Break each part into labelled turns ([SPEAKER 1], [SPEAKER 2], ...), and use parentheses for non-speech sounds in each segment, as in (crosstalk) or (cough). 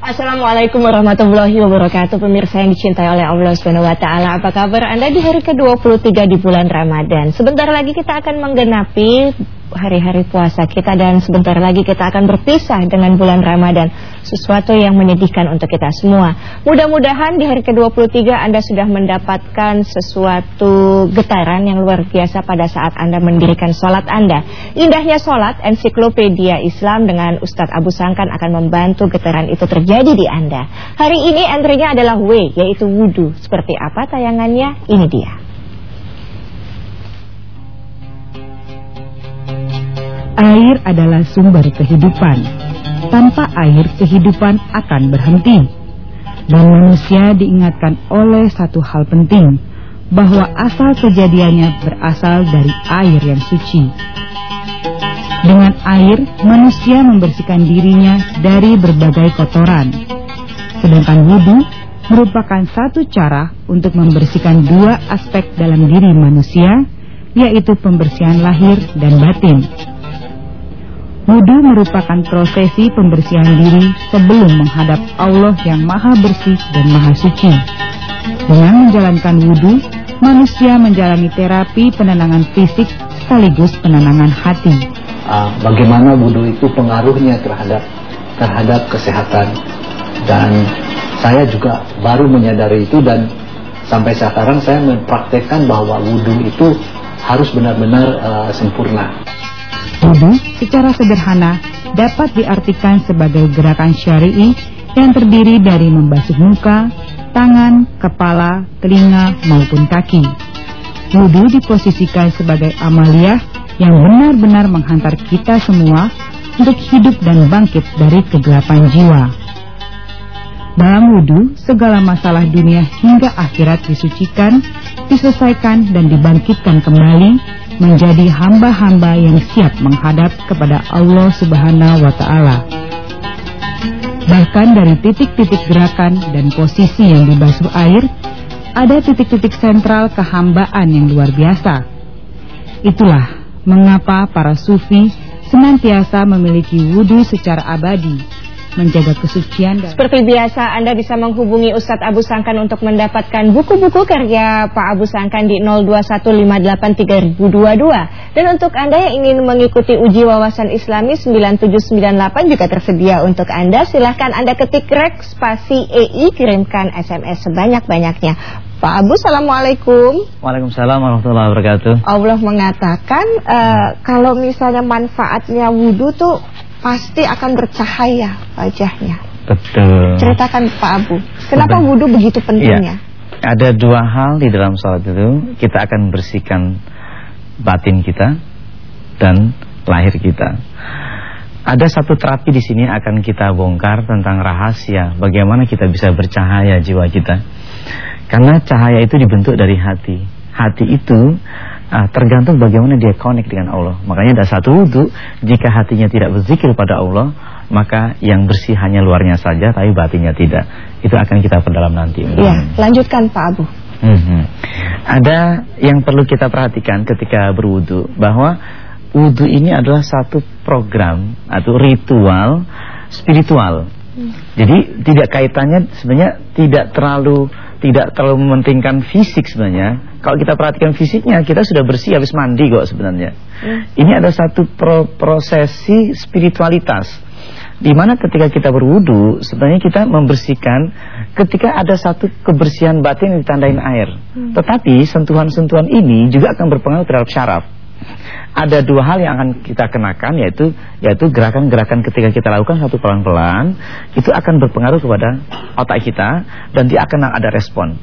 [SPEAKER 1] Assalamualaikum warahmatullahi wabarakatuh Pemirsa yang dicintai oleh Allah taala. Apa kabar Anda di hari ke-23 di bulan Ramadan? Sebentar lagi kita akan menggenapi hari-hari puasa kita dan sebentar lagi kita akan berpisah dengan bulan Ramadan. Sesuatu yang menyedihkan untuk kita semua. Mudah-mudahan di hari ke-23 Anda sudah mendapatkan sesuatu getaran yang luar biasa pada saat Anda mendirikan sholat Anda. Indahnya sholat, ensiklopedia Islam dengan Ustadz Abu Sangkan akan membantu getaran itu terjadi di Anda. Hari ini entry-nya adalah W, yaitu wudhu. Seperti apa tayangannya? Ini dia.
[SPEAKER 2] Air adalah sumber kehidupan. Tanpa air, kehidupan akan berhenti. Dan manusia diingatkan oleh satu hal penting, bahwa asal kejadiannya berasal dari air yang suci. Dengan air, manusia membersihkan dirinya dari berbagai kotoran. Sedangkan wudhu merupakan satu cara untuk membersihkan dua aspek dalam diri manusia, yaitu pembersihan lahir dan batin. Wudhu merupakan prosesi pembersihan diri sebelum menghadap Allah yang maha bersih dan maha suci. Dengan menjalankan wudhu, manusia menjalani terapi penenangan fisik sekaligus penenangan hati.
[SPEAKER 3] Uh, bagaimana wudhu itu pengaruhnya terhadap terhadap kesehatan dan saya juga baru menyadari itu dan sampai sekarang saya mempraktekkan bahwa wudhu itu harus benar-benar uh, sempurna.
[SPEAKER 2] Wudhu secara sederhana dapat diartikan sebagai gerakan syari'i yang terdiri dari membasuh muka, tangan, kepala, telinga maupun kaki. Wudhu diposisikan sebagai amaliyah yang benar-benar menghantar kita semua untuk hidup dan bangkit dari kegelapan jiwa. Dalam wudhu, segala masalah dunia hingga akhirat disucikan, diselesaikan dan dibangkitkan kembali menjadi hamba-hamba yang siap menghadap kepada Allah Subhanahu wa taala. Bahkan dari titik-titik gerakan dan posisi yang dibasuh air, ada titik-titik sentral kehambaan yang luar biasa. Itulah mengapa para sufi senantiasa memiliki wudhu secara abadi menjaga kesucian. Dan...
[SPEAKER 1] Seperti biasa Anda bisa menghubungi Ustadz Abu Sangkan untuk mendapatkan buku-buku karya Pak Abu Sangkan di 02158322. Dan untuk Anda yang ingin mengikuti uji wawasan Islami 9798 juga tersedia untuk Anda. Silahkan Anda ketik rek spasi EI kirimkan SMS sebanyak-banyaknya. Pak Abu, Assalamualaikum
[SPEAKER 4] Waalaikumsalam warahmatullahi wabarakatuh
[SPEAKER 1] Allah mengatakan uh, Kalau misalnya manfaatnya wudhu tuh pasti akan bercahaya wajahnya.
[SPEAKER 4] Betul.
[SPEAKER 1] Ceritakan Pak Abu, kenapa wudhu begitu pentingnya? Ya.
[SPEAKER 4] Ada dua hal di dalam sholat itu, kita akan bersihkan batin kita dan lahir kita. Ada satu terapi di sini akan kita bongkar tentang rahasia bagaimana kita bisa bercahaya jiwa kita. Karena cahaya itu dibentuk dari hati. Hati itu uh, tergantung bagaimana dia connect dengan Allah. Makanya ada satu wudhu, jika hatinya tidak berzikir pada Allah, maka yang bersih hanya luarnya saja, tapi batinnya tidak. Itu akan kita perdalam nanti.
[SPEAKER 1] Iya, lanjutkan Pak Abu.
[SPEAKER 4] Hmm, hmm. Ada yang perlu kita perhatikan ketika berwudhu, bahwa wudhu ini adalah satu program atau ritual spiritual. Hmm. Jadi tidak kaitannya sebenarnya tidak terlalu tidak terlalu mementingkan fisik sebenarnya. Kalau kita perhatikan fisiknya, kita sudah bersih habis mandi kok sebenarnya. Hmm. Ini ada satu pro prosesi spiritualitas. Di mana ketika kita berwudu, sebenarnya kita membersihkan ketika ada satu kebersihan batin yang ditandain air. Hmm. Tetapi sentuhan-sentuhan ini juga akan berpengaruh terhadap syaraf ada dua hal yang akan kita kenakan yaitu yaitu gerakan-gerakan ketika kita lakukan satu pelan-pelan itu akan berpengaruh kepada otak kita dan dia akan ada respon.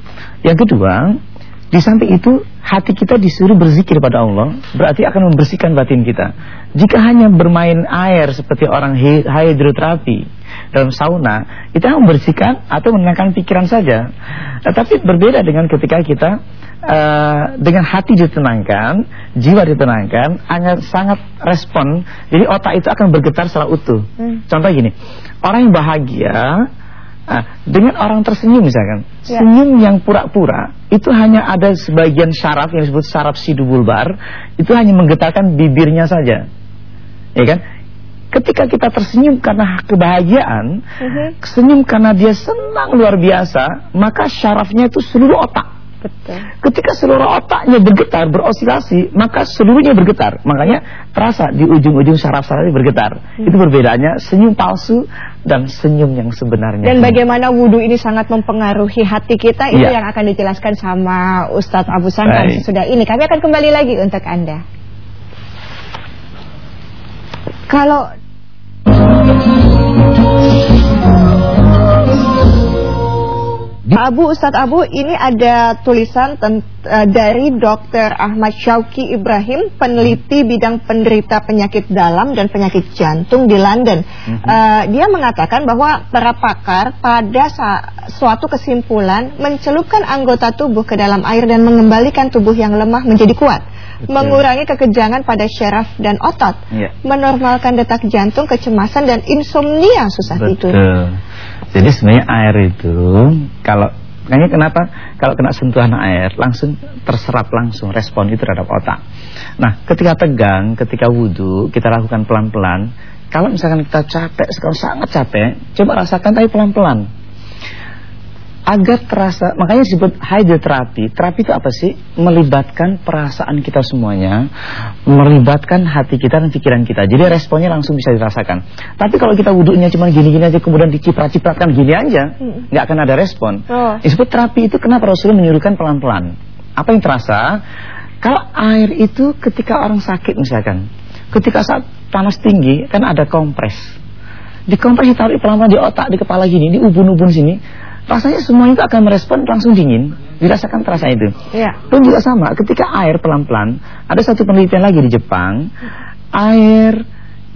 [SPEAKER 4] Yang kedua, di samping itu hati kita disuruh berzikir pada Allah berarti akan membersihkan batin kita. Jika hanya bermain air seperti orang hidroterapi dalam sauna itu membersihkan atau menenangkan pikiran saja. Tetapi berbeda dengan ketika kita uh, dengan hati ditenangkan, jiwa ditenangkan, hanya sangat respon. Jadi otak itu akan bergetar secara utuh. Hmm. Contoh gini, orang yang bahagia uh, dengan orang tersenyum misalkan, ya. senyum yang pura-pura itu hanya ada sebagian syaraf yang disebut syaraf sidubulbar, itu hanya menggetarkan bibirnya saja, ya kan? Ketika kita tersenyum karena kebahagiaan,
[SPEAKER 1] Mhm.
[SPEAKER 4] senyum karena dia senang luar biasa, maka syarafnya itu seluruh otak.
[SPEAKER 1] Betul.
[SPEAKER 4] Ketika seluruh otaknya bergetar, berosilasi, maka seluruhnya bergetar. Makanya terasa di ujung-ujung saraf-saraf bergetar.
[SPEAKER 1] Hmm.
[SPEAKER 4] Itu berbedaannya senyum palsu dan senyum yang sebenarnya.
[SPEAKER 1] Dan bagaimana wudhu ini sangat mempengaruhi hati kita itu
[SPEAKER 4] Iya.
[SPEAKER 1] yang akan dijelaskan sama Ustadz Abu Sankan
[SPEAKER 4] Baik.
[SPEAKER 1] sudah ini. Kami akan kembali lagi untuk Anda. Kalau Abu Ustadz Abu ini ada tulisan eh, dari Dr. Ahmad Syauki Ibrahim peneliti bidang penderita penyakit dalam dan penyakit jantung di London. Eh, dia mengatakan bahwa para pakar pada suatu kesimpulan mencelupkan anggota tubuh ke dalam air dan mengembalikan tubuh yang lemah menjadi kuat,
[SPEAKER 4] Betul.
[SPEAKER 1] mengurangi kekejangan pada syaraf dan otot,
[SPEAKER 4] Iya.
[SPEAKER 1] menormalkan detak jantung, kecemasan dan insomnia susah tidur.
[SPEAKER 4] Jadi sebenarnya air itu kalau makanya kenapa kalau kena sentuhan air langsung terserap langsung respon itu terhadap otak. Nah, ketika tegang, ketika wudhu kita lakukan pelan-pelan. Kalau misalkan kita capek, sekarang sangat capek, coba rasakan tapi pelan-pelan. Agar terasa, makanya disebut hydroterapi. Terapi itu apa sih? Melibatkan perasaan kita semuanya, melibatkan hati kita dan pikiran kita. Jadi responnya langsung bisa dirasakan. Tapi kalau kita wudhunya cuma gini-gini aja, kemudian diciprat-cipratkan gini aja,
[SPEAKER 1] Mm.
[SPEAKER 4] nggak akan ada respon.
[SPEAKER 1] Oh.
[SPEAKER 4] Disebut terapi itu kenapa Rasulullah menyuruhkan pelan-pelan. Apa yang terasa? Kalau air itu ketika orang sakit misalkan, ketika saat panas tinggi kan ada kompres. Di kompres ditaruh pelan-pelan di otak, di kepala gini, di ubun-ubun sini. Rasanya semuanya itu akan merespon langsung dingin. Dirasakan terasa itu.
[SPEAKER 1] Iya.
[SPEAKER 4] Pun juga sama, ketika air pelan-pelan, ada satu penelitian lagi di Jepang, air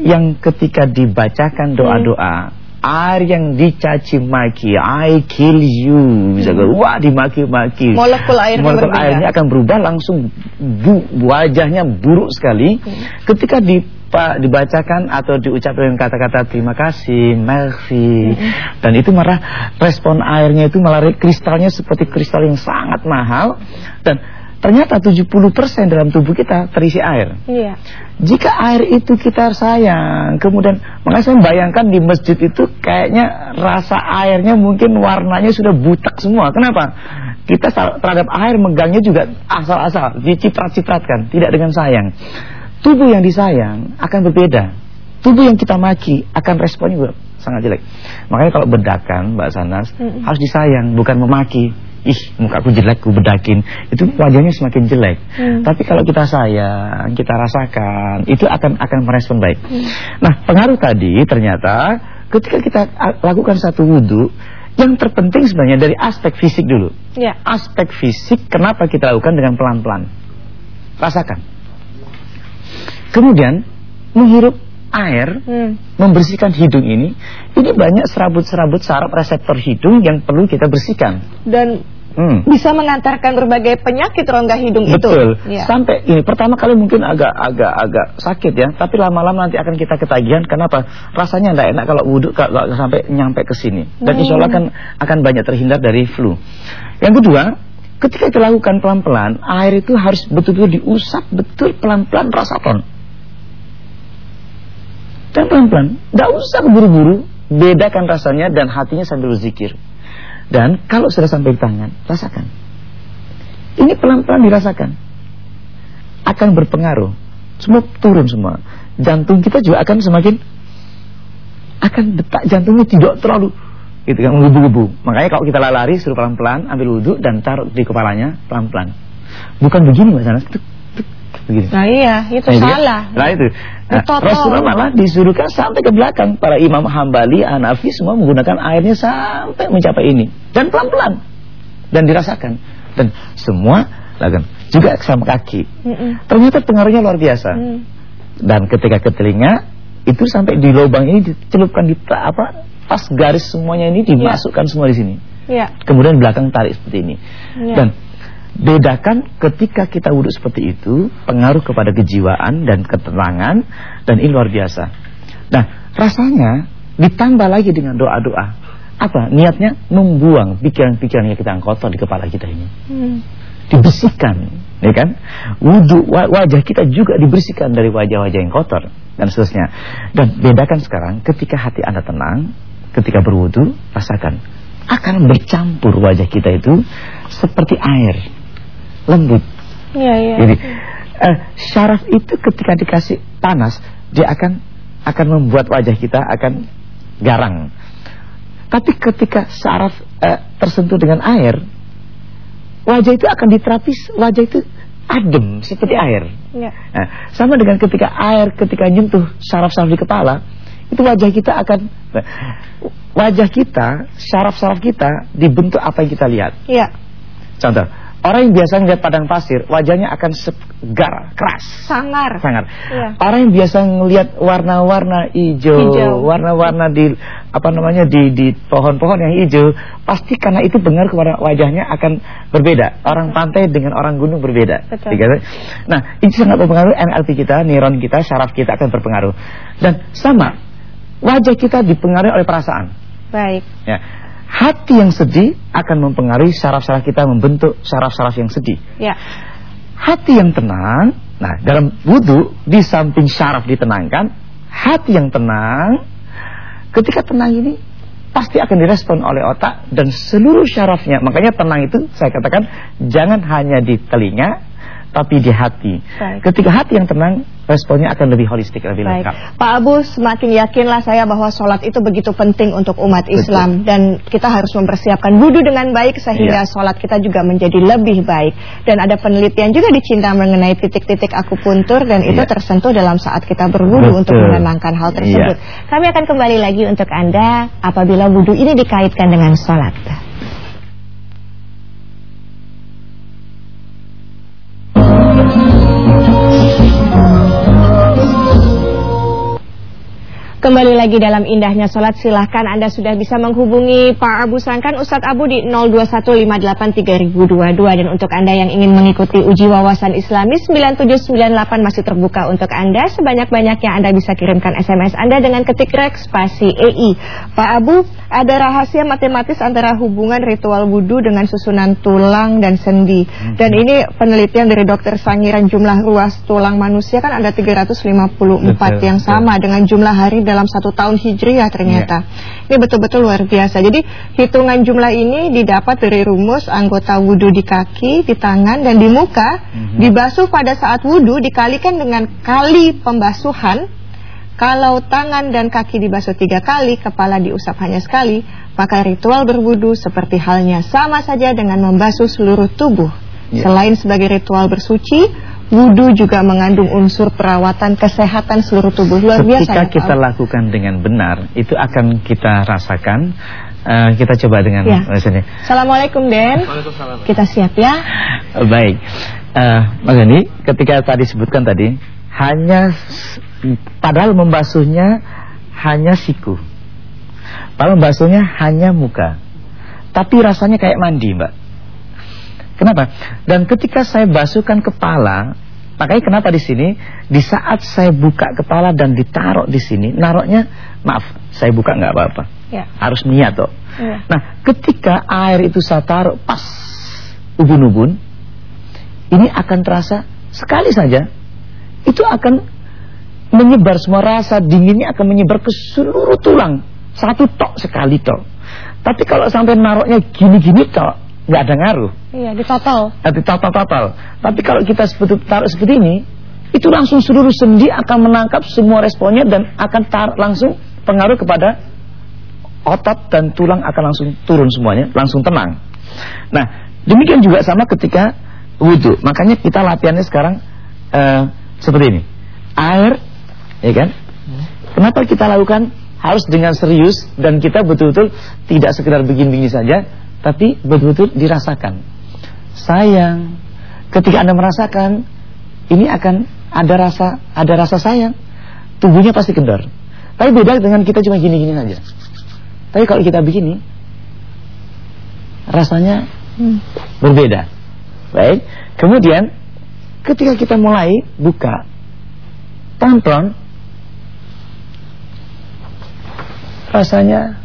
[SPEAKER 4] yang ketika dibacakan doa-doa, air yang dicaci maki, I kill you, bisa wah dimaki-maki.
[SPEAKER 1] Molekul airnya
[SPEAKER 4] Molekul
[SPEAKER 1] berbeda.
[SPEAKER 4] airnya akan berubah langsung bu, wajahnya buruk sekali. Ketika di pa- dibacakan atau diucapkan kata-kata terima kasih, merci, dan itu malah respon airnya itu malah kristalnya seperti kristal yang sangat mahal dan ternyata 70% dalam tubuh kita terisi air.
[SPEAKER 1] Iya.
[SPEAKER 4] Jika air itu kita sayang, kemudian makanya saya membayangkan di masjid itu kayaknya rasa airnya mungkin warnanya sudah butak semua. Kenapa? Kita terhadap air megangnya juga asal-asal, diciprat-cipratkan, tidak dengan sayang. Tubuh yang disayang akan berbeda. Tubuh yang kita maki akan responnya juga sangat jelek. Makanya kalau bedakan Mbak Sanas
[SPEAKER 1] Mm-mm.
[SPEAKER 4] harus disayang, bukan memaki. Ih, mukaku jelek, ku bedakin. Itu wajahnya semakin jelek.
[SPEAKER 1] Hmm.
[SPEAKER 4] Tapi kalau kita sayang, kita rasakan, itu akan akan merespon baik. Nah, pengaruh tadi ternyata ketika kita lakukan satu wudhu, yang terpenting sebenarnya dari aspek fisik dulu.
[SPEAKER 1] Iya.
[SPEAKER 4] Aspek fisik kenapa kita lakukan dengan pelan-pelan? Rasakan. Kemudian menghirup air
[SPEAKER 1] Hmm.
[SPEAKER 4] membersihkan hidung ini, ini banyak serabut-serabut saraf reseptor hidung yang perlu kita bersihkan.
[SPEAKER 1] Dan
[SPEAKER 4] Hmm.
[SPEAKER 1] bisa mengantarkan berbagai penyakit rongga hidung
[SPEAKER 4] Betul.
[SPEAKER 1] itu. Iya.
[SPEAKER 4] Sampai ini pertama kali mungkin agak agak agak sakit ya, tapi lama-lama nanti akan kita ketagihan. Kenapa? Rasanya tidak enak kalau wudhu kalau sampai nyampe ke sini. Dan insya Allah akan akan banyak terhindar dari flu. Yang kedua, ketika kita lakukan pelan-pelan, air itu harus betul-betul diusap betul pelan-pelan rasakan. Dan pelan-pelan, tidak usah buru-buru, bedakan rasanya dan hatinya sambil berzikir. Dan kalau sudah sampai di tangan, rasakan. Ini pelan-pelan dirasakan. Akan berpengaruh. Semua turun semua. Jantung kita juga akan semakin akan detak jantungnya tidak terlalu gitu kan menggebu-gebu. Makanya kalau kita lari suruh pelan-pelan ambil wudhu dan taruh di kepalanya pelan-pelan. Bukan begini Mas Anas. Begini.
[SPEAKER 1] Nah iya, itu
[SPEAKER 4] Nah,
[SPEAKER 1] salah.
[SPEAKER 4] Nah itu. Nah,
[SPEAKER 1] Ditoto.
[SPEAKER 4] Rasulullah malah disuruhkan sampai ke belakang. Para imam Hambali, Hanafi semua menggunakan airnya sampai mencapai ini dan pelan-pelan dan dirasakan dan semua lakukan juga sama kaki.
[SPEAKER 1] Mm-mm.
[SPEAKER 4] Ternyata pengaruhnya luar biasa.
[SPEAKER 1] Hmm.
[SPEAKER 4] Dan ketika ke telinga itu sampai di lubang ini dicelupkan di apa pas garis semuanya ini dimasukkan semua di sini.
[SPEAKER 1] Iya.
[SPEAKER 4] Kemudian belakang tarik seperti ini.
[SPEAKER 1] Iya.
[SPEAKER 4] Dan bedakan ketika kita wudhu seperti itu pengaruh kepada kejiwaan dan ketenangan dan ini luar biasa. Nah, rasanya ditambah lagi dengan doa-doa. Apa? Niatnya membuang pikiran-pikiran yang kita yang kotor di kepala kita ini.
[SPEAKER 1] Hmm.
[SPEAKER 4] Dibersihkan, ya kan? Wudhu wa- wajah kita juga dibersihkan dari wajah-wajah yang kotor. dan seterusnya. Dan bedakan sekarang ketika hati Anda tenang, ketika berwudu, rasakan akan bercampur wajah kita itu seperti air, lembut.
[SPEAKER 1] Iya, iya.
[SPEAKER 4] Jadi uh, syaraf itu ketika dikasih panas, dia akan akan membuat wajah kita akan garang. Tapi ketika syaraf uh, tersentuh dengan air, wajah itu akan diterapis, wajah itu adem seperti air.
[SPEAKER 1] Ya.
[SPEAKER 4] Nah, sama dengan ketika air ketika nyentuh saraf-saraf di kepala, itu wajah kita akan wajah kita, saraf-saraf kita dibentuk apa yang kita lihat.
[SPEAKER 1] Iya.
[SPEAKER 4] Contoh, orang yang biasa ngeliat padang pasir, wajahnya akan segar, keras.
[SPEAKER 1] Sangar.
[SPEAKER 4] Sangat.
[SPEAKER 1] Iya.
[SPEAKER 4] Orang yang biasa ngelihat warna-warna hijau, warna-warna di apa namanya di di pohon-pohon yang hijau, pasti karena itu pengaruh kepada wajahnya akan berbeda. Orang pantai dengan orang gunung berbeda.
[SPEAKER 1] Betul.
[SPEAKER 4] Nah, itu sangat berpengaruh NLP kita, neuron kita, saraf kita akan berpengaruh. Dan sama, wajah kita dipengaruhi oleh perasaan.
[SPEAKER 1] Baik.
[SPEAKER 4] Ya. Hati yang sedih akan mempengaruhi saraf-saraf kita membentuk saraf-saraf yang sedih.
[SPEAKER 1] Ya.
[SPEAKER 4] Hati yang tenang, nah dalam wudhu di samping syaraf ditenangkan, hati yang tenang, ketika tenang ini pasti akan direspon oleh otak dan seluruh syarafnya. Makanya tenang itu saya katakan jangan hanya di telinga, tapi di hati.
[SPEAKER 1] Baik.
[SPEAKER 4] Ketika hati yang tenang, responnya akan lebih holistik, lebih
[SPEAKER 1] Baik.
[SPEAKER 4] lengkap.
[SPEAKER 1] Pak Abu, semakin yakinlah saya bahwa sholat itu begitu penting untuk umat Islam dan kita harus mempersiapkan wudhu dengan baik sehingga
[SPEAKER 4] Iya.
[SPEAKER 1] sholat kita juga menjadi lebih baik. Dan ada penelitian juga di Cinta mengenai titik-titik akupuntur dan itu
[SPEAKER 4] Iya.
[SPEAKER 1] tersentuh dalam saat kita berwudhu untuk menenangkan hal tersebut. Kami akan kembali lagi untuk Anda apabila wudhu ini dikaitkan dengan sholat. Kembali lagi dalam indahnya sholat Silahkan Anda sudah bisa menghubungi Pak Abu Sangkan Ustadz Abu di 02158322 Dan untuk Anda yang ingin mengikuti uji wawasan Islami 9798 masih terbuka untuk Anda. Sebanyak-banyaknya Anda bisa kirimkan SMS Anda dengan ketik rek spasi EI Pak Abu ada rahasia matematis antara hubungan ritual wudhu dengan susunan tulang dan sendi. Dan ini penelitian dari dokter Sangiran jumlah ruas tulang manusia. Kan ada 354
[SPEAKER 4] Betul,
[SPEAKER 1] yang
[SPEAKER 4] betul.
[SPEAKER 1] sama dengan jumlah hari dalam satu tahun hijriah ternyata. Ini betul-betul luar biasa. Jadi hitungan jumlah ini didapat dari rumus anggota wudhu di kaki, di tangan, dan di muka. Dibasuh pada saat wudhu dikalikan dengan kali pembasuhan. Kalau tangan dan kaki dibasuh tiga kali, kepala diusap hanya sekali, maka ritual berwudhu seperti halnya sama saja dengan membasuh seluruh tubuh.
[SPEAKER 4] Ya.
[SPEAKER 1] Selain sebagai ritual bersuci, wudhu juga mengandung unsur perawatan kesehatan seluruh tubuh. Luar biasa.
[SPEAKER 4] Ketika
[SPEAKER 1] ya,
[SPEAKER 4] kita lakukan dengan benar, itu akan kita rasakan. Eh, kita coba dengan
[SPEAKER 1] Ya.
[SPEAKER 4] eh, sini.
[SPEAKER 1] Assalamualaikum Den. Kita siap ya.
[SPEAKER 4] Eh, Baik, Eh, Mas Gani, ketika tadi sebutkan tadi, hanya padahal membasuhnya hanya siku, padahal membasuhnya hanya muka, tapi rasanya kayak mandi, Mbak. Kenapa? Dan ketika saya basuhkan kepala, makanya kenapa di sini di saat saya buka kepala dan ditaruh di sini, naruhnya maaf, saya buka nggak apa-apa.
[SPEAKER 1] Ya.
[SPEAKER 4] Harus niat toh.
[SPEAKER 1] Iya.
[SPEAKER 4] Nah, ketika air itu saya taruh pas ubun-ubun, ini akan terasa sekali saja itu akan menyebar semua rasa dinginnya akan menyebar ke seluruh tulang satu tok sekali tok. Tapi kalau sampai naruhnya gini-gini tok, nggak ada ngaruh.
[SPEAKER 1] Iya, ditotol.
[SPEAKER 4] Nanti total-total. Tapi kalau kita seperti, taruh seperti ini, itu langsung seluruh sendi akan menangkap semua responnya dan akan tar, langsung pengaruh kepada otot dan tulang akan langsung turun semuanya, langsung tenang. Nah, demikian juga sama ketika wudhu. Makanya kita latihannya sekarang eh, seperti ini. Air, ya kan? Kenapa kita lakukan harus dengan serius dan kita betul-betul tidak sekedar begini-begini saja, tapi betul-betul dirasakan. Sayang, ketika Anda merasakan ini akan ada rasa ada rasa sayang, tubuhnya pasti kendor. Tapi beda dengan kita cuma gini-gini saja. Tapi kalau kita begini, rasanya berbeda. Baik. Kemudian ketika kita mulai buka pelan-pelan rasanya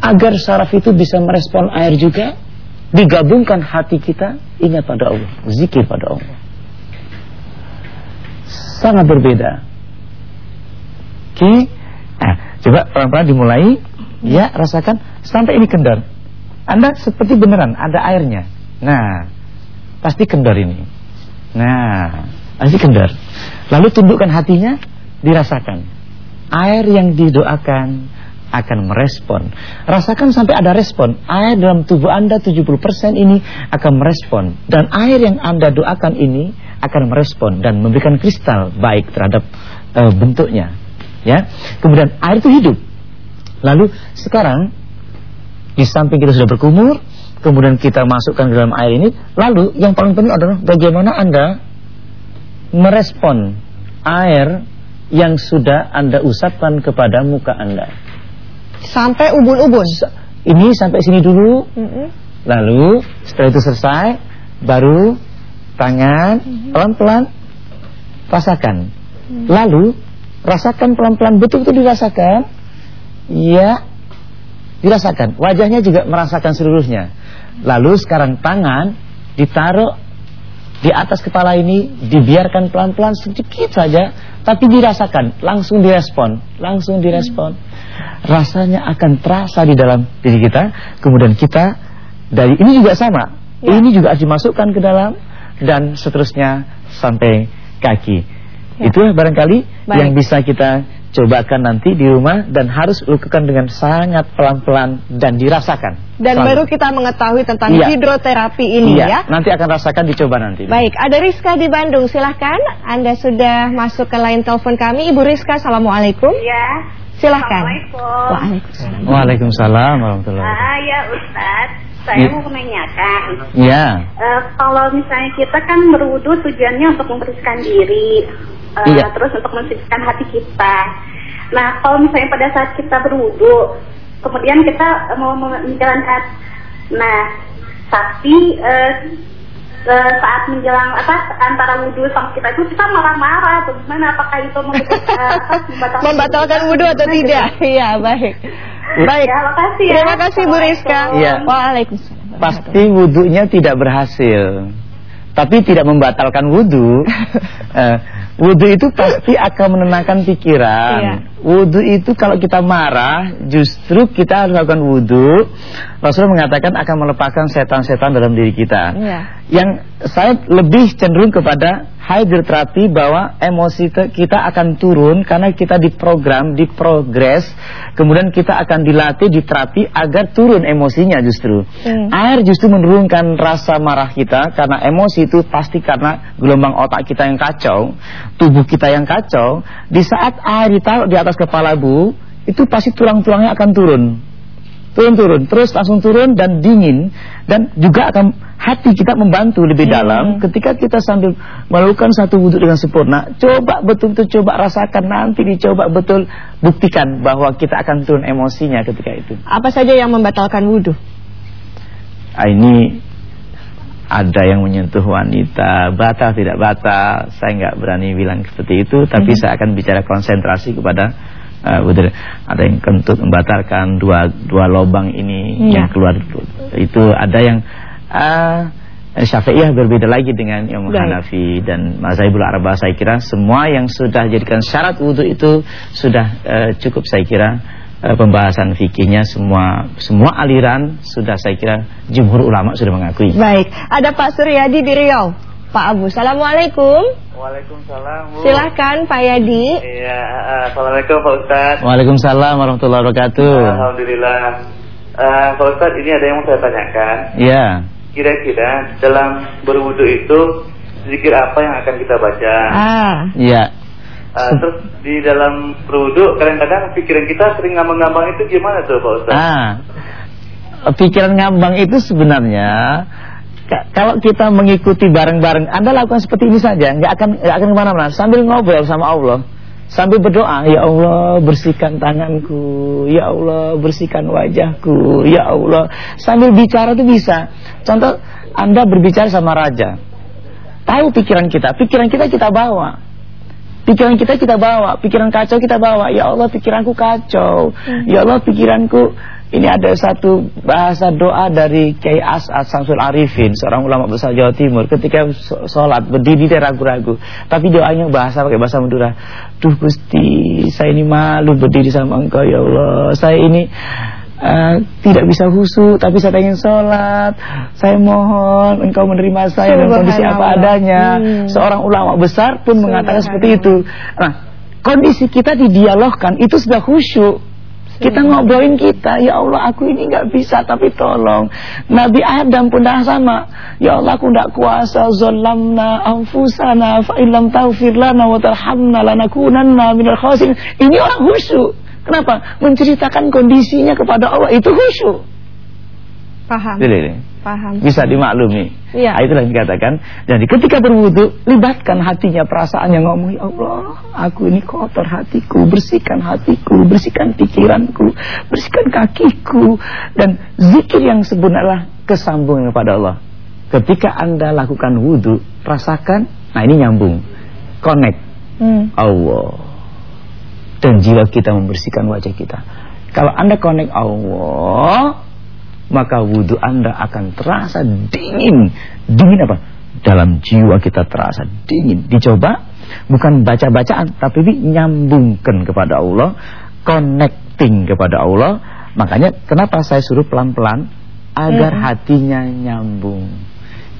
[SPEAKER 4] agar saraf itu bisa merespon air juga digabungkan hati kita ingat pada Allah, zikir pada Allah. sangat berbeda. Oke, nah, coba pelan-pelan dimulai, ya rasakan sampai ini kendor. Anda seperti beneran ada airnya. Nah, pasti kendor ini. Nah, pasti kendor. Lalu tundukkan hatinya, dirasakan. Air yang didoakan akan merespon. Rasakan sampai ada respon. Air dalam tubuh Anda 70% ini akan merespon. Dan air yang Anda doakan ini akan merespon dan memberikan kristal baik terhadap uh, bentuknya. Ya. Kemudian air itu hidup. Lalu sekarang di samping kita sudah berkumur, kemudian kita masukkan ke dalam air ini, lalu yang paling penting adalah bagaimana Anda merespon air yang sudah Anda usapkan kepada muka Anda.
[SPEAKER 1] Sampai ubun-ubun.
[SPEAKER 4] Ini sampai sini dulu. Mm -hmm. Lalu setelah itu selesai, baru tangan pelan-pelan mm -hmm. rasakan. Mm -hmm. Lalu rasakan pelan-pelan betul-betul dirasakan. Ya, dirasakan. Wajahnya juga merasakan seluruhnya. Lalu sekarang tangan ditaruh di atas kepala ini dibiarkan pelan-pelan sedikit saja tapi dirasakan, langsung direspon, langsung direspon. Rasanya akan terasa di dalam diri kita, kemudian kita dari ini juga sama. Ya. Ini juga harus dimasukkan ke dalam dan seterusnya sampai kaki. Ya. Itulah barangkali Baik. yang bisa kita cobakan nanti di rumah dan harus lakukan dengan sangat pelan-pelan dan dirasakan.
[SPEAKER 1] Dan Selalu. baru kita mengetahui tentang iya. hidroterapi ini iya. ya.
[SPEAKER 4] Nanti akan rasakan dicoba nanti.
[SPEAKER 1] Baik, ada Rizka di Bandung. Silahkan, Anda sudah masuk ke line telepon kami. Ibu Rizka, Assalamualaikum.
[SPEAKER 5] Ya.
[SPEAKER 1] Silahkan.
[SPEAKER 5] Assalamualaikum.
[SPEAKER 4] Waalaikumsalam. Waalaikumsalam warahmatullahi
[SPEAKER 5] wabarakatuh. Ah, ya Ustaz. Saya ya. mau menanyakan.
[SPEAKER 4] Ya.
[SPEAKER 5] Uh, kalau misalnya kita kan berwudu tujuannya untuk membersihkan diri uh, iya. terus untuk mensucikan hati kita. Nah, kalau misalnya pada saat kita berwudu, kemudian kita mau menjalankan, nah, tapi uh, uh, saat menjelang apa antara wudhu sama kita itu kita marah-marah atau gimana? Apakah itu
[SPEAKER 1] membatalkan, membatalkan wudhu atau tidak? Iya, baik.
[SPEAKER 5] Baik. Ya, makasih ya.
[SPEAKER 1] Terima kasih Bu Rizka.
[SPEAKER 4] Iya. Waalaikumsalam. Pasti wudhunya tidak berhasil tapi tidak membatalkan wudhu uh, (laughs) wudhu itu pasti akan menenangkan pikiran iya. Wudhu itu kalau kita marah justru kita harus lakukan wudhu Rasul mengatakan akan melepaskan setan-setan dalam diri kita iya. yang saya lebih cenderung kepada hydroterapi bahwa emosi kita akan turun karena kita diprogram, diprogres, kemudian kita akan dilatih, diterapi agar turun emosinya justru. Hmm. Air justru menurunkan rasa marah kita karena emosi itu pasti karena gelombang otak kita yang kacau, tubuh kita yang kacau. Di saat air ditaruh di atas kepala bu, itu pasti tulang-tulangnya akan turun. Turun-turun terus langsung turun dan dingin. Dan juga akan hati kita membantu lebih hmm. dalam. Ketika kita sambil melakukan satu wudhu dengan sempurna coba betul-betul coba rasakan. Nanti dicoba betul buktikan bahwa kita akan turun emosinya ketika itu.
[SPEAKER 1] Apa saja yang membatalkan wudhu?
[SPEAKER 4] Ah, ini ada yang menyentuh wanita. Batal tidak batal. Saya nggak berani bilang seperti itu tapi hmm. saya akan bicara konsentrasi kepada uh, ada yang kentut membatalkan dua dua lobang ini ya. yang keluar. Itu ada yang uh, Syafi'iyah berbeda lagi dengan yang Hanafi dan Mazhabul Arba. Saya kira semua yang sudah jadikan syarat wudhu itu sudah uh, cukup saya kira uh, pembahasan fikihnya semua semua aliran sudah saya kira jumhur ulama sudah mengakui.
[SPEAKER 1] Baik, ada Pak Suryadi di Riau. Pak Abu. Assalamualaikum.
[SPEAKER 6] Waalaikumsalam. Bu.
[SPEAKER 1] Silakan Pak Yadi.
[SPEAKER 6] Iya, uh, Assalamualaikum Pak Ustaz.
[SPEAKER 4] Waalaikumsalam warahmatullahi wabarakatuh.
[SPEAKER 6] Alhamdulillah. Uh, Pak Ustaz, ini ada yang mau saya tanyakan.
[SPEAKER 4] Iya.
[SPEAKER 6] Kira-kira dalam berwudu itu zikir apa yang akan kita baca?
[SPEAKER 1] Ah.
[SPEAKER 4] Iya.
[SPEAKER 6] Uh, terus di dalam berwudu kadang-kadang pikiran kita sering ngambang-ngambang itu gimana tuh Pak Ustaz?
[SPEAKER 4] Ah. Pikiran ngambang itu sebenarnya kalau kita mengikuti bareng-bareng, Anda lakukan seperti ini saja, nggak akan nggak akan ke mana-mana. Sambil ngobrol sama Allah, sambil berdoa, Ya Allah bersihkan tanganku, Ya Allah bersihkan wajahku, Ya Allah. Sambil bicara itu bisa. Contoh, Anda berbicara sama raja, tahu pikiran kita, pikiran kita kita bawa. Pikiran kita kita bawa, pikiran kacau kita bawa. Ya Allah pikiranku kacau. Ya Allah pikiranku ini ada satu bahasa doa dari Kiai As'ad Samsul Arifin, seorang ulama besar Jawa Timur. Ketika sholat berdiri dia ragu-ragu, tapi doanya bahasa pakai bahasa Madura. Duh Gusti, saya ini malu berdiri sama Engkau ya Allah. Saya ini uh, tidak bisa husu, tapi saya ingin sholat. Saya mohon Engkau menerima saya dalam kondisi apa adanya. Hmm. Seorang ulama besar pun mengatakan seperti itu. Nah, kondisi kita didialogkan itu sudah khusyuk. Kita ngobrolin kita, ya Allah aku ini nggak bisa tapi tolong. Nabi Adam pun dah sama. Ya Allah aku nggak kuasa zalamna anfusana fa illam taghfir lana wa tarhamna lanakunanna minal khasirin. Ini orang khusyuk. Kenapa? Menceritakan kondisinya kepada Allah itu khusyuk.
[SPEAKER 1] Paham.
[SPEAKER 4] Jadi,
[SPEAKER 1] Paham.
[SPEAKER 4] Bisa dimaklumi.
[SPEAKER 1] Iya.
[SPEAKER 4] Nah, itulah yang dikatakan. Jadi ketika berwudu, libatkan hatinya, perasaannya ngomong, ya Allah, aku ini kotor hatiku, bersihkan hatiku, bersihkan pikiranku, bersihkan kakiku. Dan zikir yang sebenarnya kesambungan kepada Allah. Ketika anda lakukan wudu, rasakan, nah ini nyambung, connect, hmm. Allah. Dan jiwa kita membersihkan wajah kita. Kalau anda connect Allah, maka wudhu anda akan terasa dingin. Dingin apa? Dalam jiwa kita terasa dingin. Dicoba, bukan baca-bacaan, tapi nyambungkan kepada Allah, connecting kepada Allah. Makanya kenapa saya suruh pelan-pelan? Agar hmm. hatinya nyambung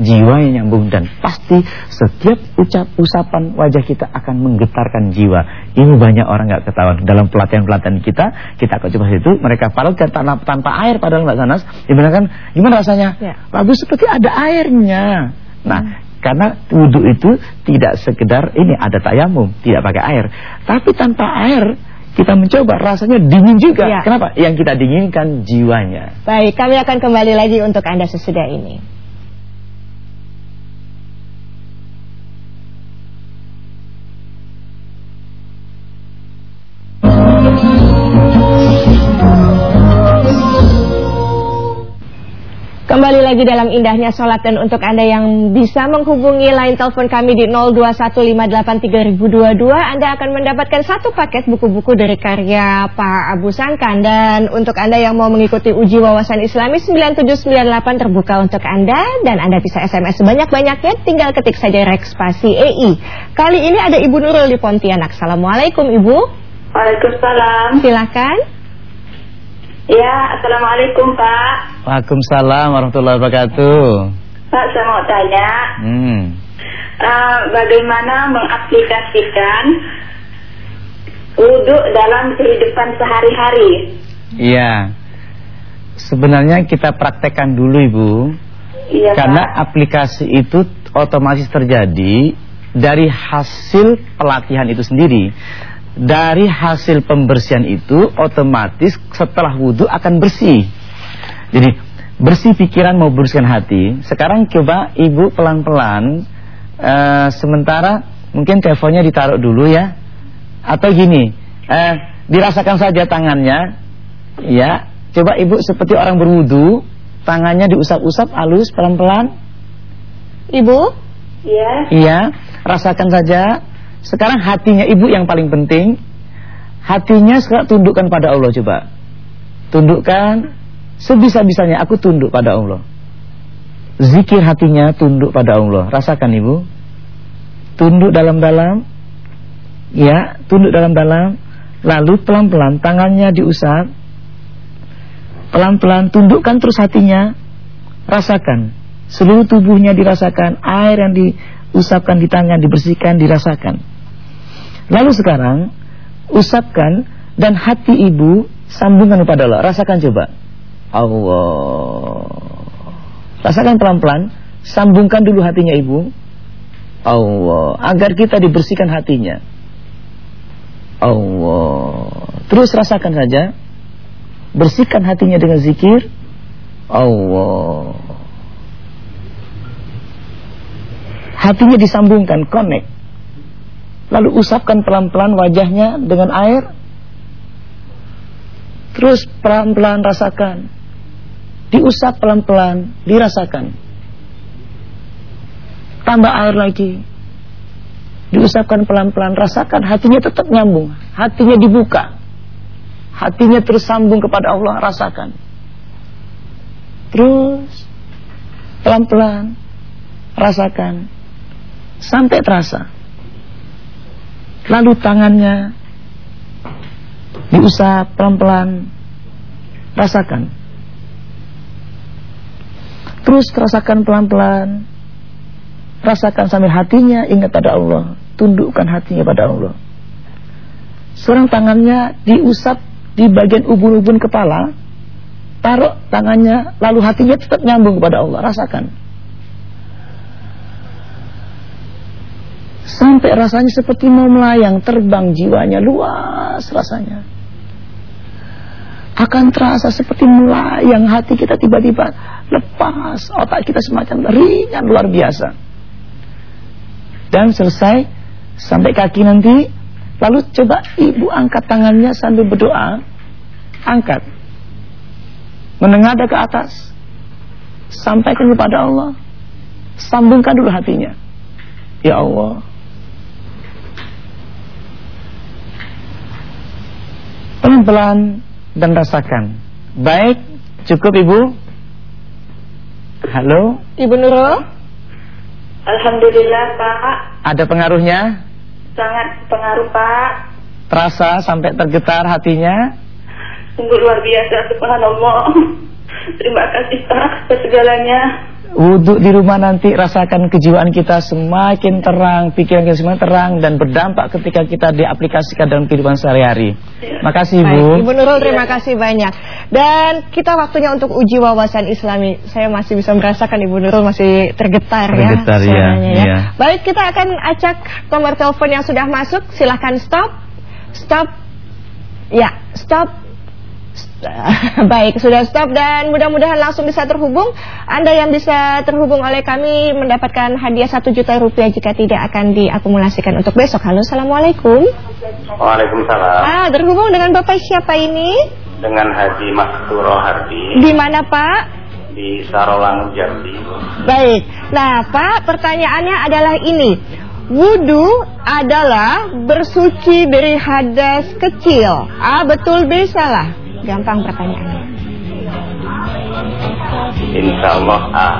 [SPEAKER 4] jiwa yang nyambung dan pasti setiap ucap usapan wajah kita akan menggetarkan jiwa. Ini banyak orang nggak ketahuan dalam pelatihan-pelatihan kita. Kita akan coba situ mereka parutkan tanpa, tanpa air padahal Mbak Sanas. Gimana gimana rasanya? Ya. Bagus seperti ada airnya. Nah, hmm. Karena wudhu itu tidak sekedar ini ada tayamum, tidak pakai air. Tapi tanpa air kita mencoba rasanya dingin juga. Ya. Kenapa? Yang kita dinginkan jiwanya.
[SPEAKER 1] Baik, kami akan kembali lagi untuk Anda sesudah ini. Kembali lagi dalam indahnya sholat dan untuk Anda yang bisa menghubungi line telepon kami di 02158322 Anda akan mendapatkan satu paket buku-buku dari karya Pak Abu Sangkan Dan untuk Anda yang mau mengikuti uji wawasan islami 9798 terbuka untuk Anda Dan Anda bisa SMS sebanyak-banyaknya tinggal ketik saja rekspasi EI Kali ini ada Ibu Nurul di Pontianak. Assalamualaikum Ibu.
[SPEAKER 7] Waalaikumsalam.
[SPEAKER 1] Silahkan
[SPEAKER 7] Ya, Assalamualaikum Pak.
[SPEAKER 4] Waalaikumsalam warahmatullahi wabarakatuh.
[SPEAKER 7] Pak, saya mau tanya. Hmm. uh, Bagaimana mengaplikasikan wudhu dalam kehidupan sehari-hari?
[SPEAKER 4] Iya. Sebenarnya kita praktekkan dulu Ibu. Iya Karena Pak. aplikasi itu otomatis terjadi dari hasil pelatihan itu sendiri dari hasil pembersihan itu otomatis setelah wudhu akan bersih. Jadi bersih pikiran mau bersihkan hati. Sekarang coba ibu pelan-pelan uh, sementara mungkin teleponnya ditaruh dulu ya. Atau gini, uh, dirasakan saja tangannya. Ya, coba ibu seperti orang berwudhu, tangannya diusap-usap halus pelan-pelan.
[SPEAKER 1] Ibu?
[SPEAKER 7] Iya.
[SPEAKER 4] Iya, rasakan saja. Sekarang hatinya ibu yang paling penting. Hatinya sekarang tundukkan pada Allah coba. Tundukkan. Sebisa-bisanya aku tunduk pada Allah. Zikir hatinya tunduk pada Allah. Rasakan ibu. Tunduk dalam-dalam. Ya, tunduk dalam-dalam. Lalu pelan-pelan tangannya diusap. Pelan-pelan tundukkan terus hatinya. Rasakan. Seluruh tubuhnya dirasakan. Air yang diusapkan di tangan Dibersihkan, dirasakan Lalu sekarang usapkan dan hati ibu sambungkan kepada Allah. Rasakan coba. Allah. Rasakan pelan-pelan, sambungkan dulu hatinya ibu. Allah, agar kita dibersihkan hatinya. Allah. Terus rasakan saja. Bersihkan hatinya dengan zikir. Allah. Hatinya disambungkan, connect. Lalu usapkan pelan-pelan wajahnya dengan air. Terus pelan-pelan rasakan. Diusap pelan-pelan Dirasakan. Tambah air lagi. Diusapkan pelan-pelan Rasakan hatinya tetap nyambung. Hatinya dibuka. Hatinya terus sambung kepada Allah, rasakan. Terus pelan-pelan rasakan sampai terasa. Lalu tangannya diusap pelan-pelan, rasakan. Terus rasakan pelan-pelan, rasakan sambil hatinya ingat pada Allah, tundukkan hatinya pada Allah. Seorang tangannya diusap di bagian ubun-ubun kepala, taruh tangannya, lalu hatinya tetap nyambung kepada Allah, rasakan. Sampai rasanya seperti mau melayang, terbang jiwanya, luas rasanya. Akan terasa seperti melayang hati kita tiba-tiba lepas, otak kita semacam ringan luar biasa. Dan selesai, sampai kaki nanti, lalu coba ibu angkat tangannya sambil berdoa, angkat. Menengadah ke atas. Sampaikan kepada Allah. Sambungkan dulu hatinya. Ya Allah pelan-pelan dan rasakan. Baik cukup ibu? Halo?
[SPEAKER 1] Ibu Nurul?
[SPEAKER 7] Alhamdulillah Pak.
[SPEAKER 4] Ada pengaruhnya?
[SPEAKER 7] Sangat pengaruh Pak.
[SPEAKER 4] Terasa sampai tergetar hatinya?
[SPEAKER 7] Sungguh luar biasa, subhanallah. Terima kasih Pak atas segalanya.
[SPEAKER 4] Wudhu di rumah nanti rasakan kejiwaan kita semakin terang, pikiran kita semakin terang dan berdampak ketika kita diaplikasikan dalam kehidupan sehari-hari. Makasih Ibu.
[SPEAKER 1] Ibu Nurul terima kasih banyak. Dan kita waktunya untuk uji wawasan Islami. Saya masih bisa merasakan Ibu Nurul masih tergetar,
[SPEAKER 4] ya tergetar ya,
[SPEAKER 1] ya. ya. Baik kita akan acak nomor telepon yang sudah masuk. Silahkan stop, stop, ya stop. (laughs) Baik, sudah stop dan mudah-mudahan langsung bisa terhubung. Anda yang bisa terhubung oleh kami mendapatkan hadiah satu juta rupiah jika tidak akan diakumulasikan untuk besok. Halo, Assalamualaikum.
[SPEAKER 8] Waalaikumsalam.
[SPEAKER 1] Ah, terhubung dengan Bapak siapa ini?
[SPEAKER 8] Dengan Haji Makturo Hardi.
[SPEAKER 1] Di mana Pak?
[SPEAKER 8] Di Sarolang, Jambi.
[SPEAKER 1] Baik, nah Pak pertanyaannya adalah ini. Wudhu adalah bersuci dari hadas kecil. Ah, betul B salah. Gampang pertanyaannya.
[SPEAKER 8] Insya Allah A.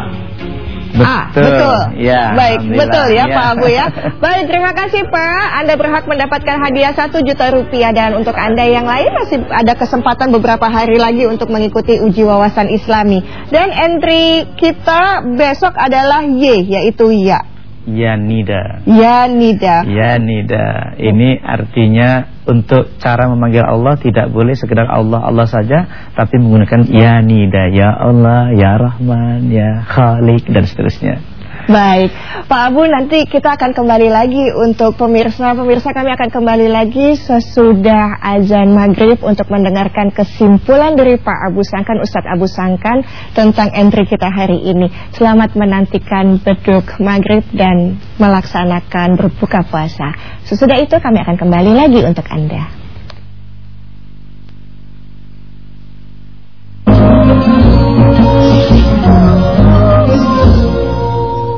[SPEAKER 1] Betul. Ah, betul.
[SPEAKER 4] Ya,
[SPEAKER 1] Baik, betul ya, ya Pak Abu ya. (laughs) Baik, terima kasih Pak. Anda berhak mendapatkan hadiah satu juta rupiah dan untuk Anda yang lain masih ada kesempatan beberapa hari lagi untuk mengikuti uji wawasan Islami. Dan entry kita besok adalah Y yaitu ya.
[SPEAKER 4] Yanida.
[SPEAKER 1] Yanida.
[SPEAKER 4] Yanida. Ini artinya untuk cara memanggil Allah tidak boleh sekedar Allah Allah saja, tapi menggunakan Yanida, ya Allah, ya Rahman, ya Khalik dan seterusnya.
[SPEAKER 1] Baik, Pak Abu nanti kita akan kembali lagi untuk pemirsa. Pemirsa kami akan kembali lagi sesudah azan maghrib Untuk mendengarkan kesimpulan dari Pak Abu Sangkan Ustadz Abu Sangkan Tentang entry kita hari ini. Selamat menantikan beduk maghrib dan melaksanakan berbuka puasa. Sesudah itu kami akan kembali lagi untuk Anda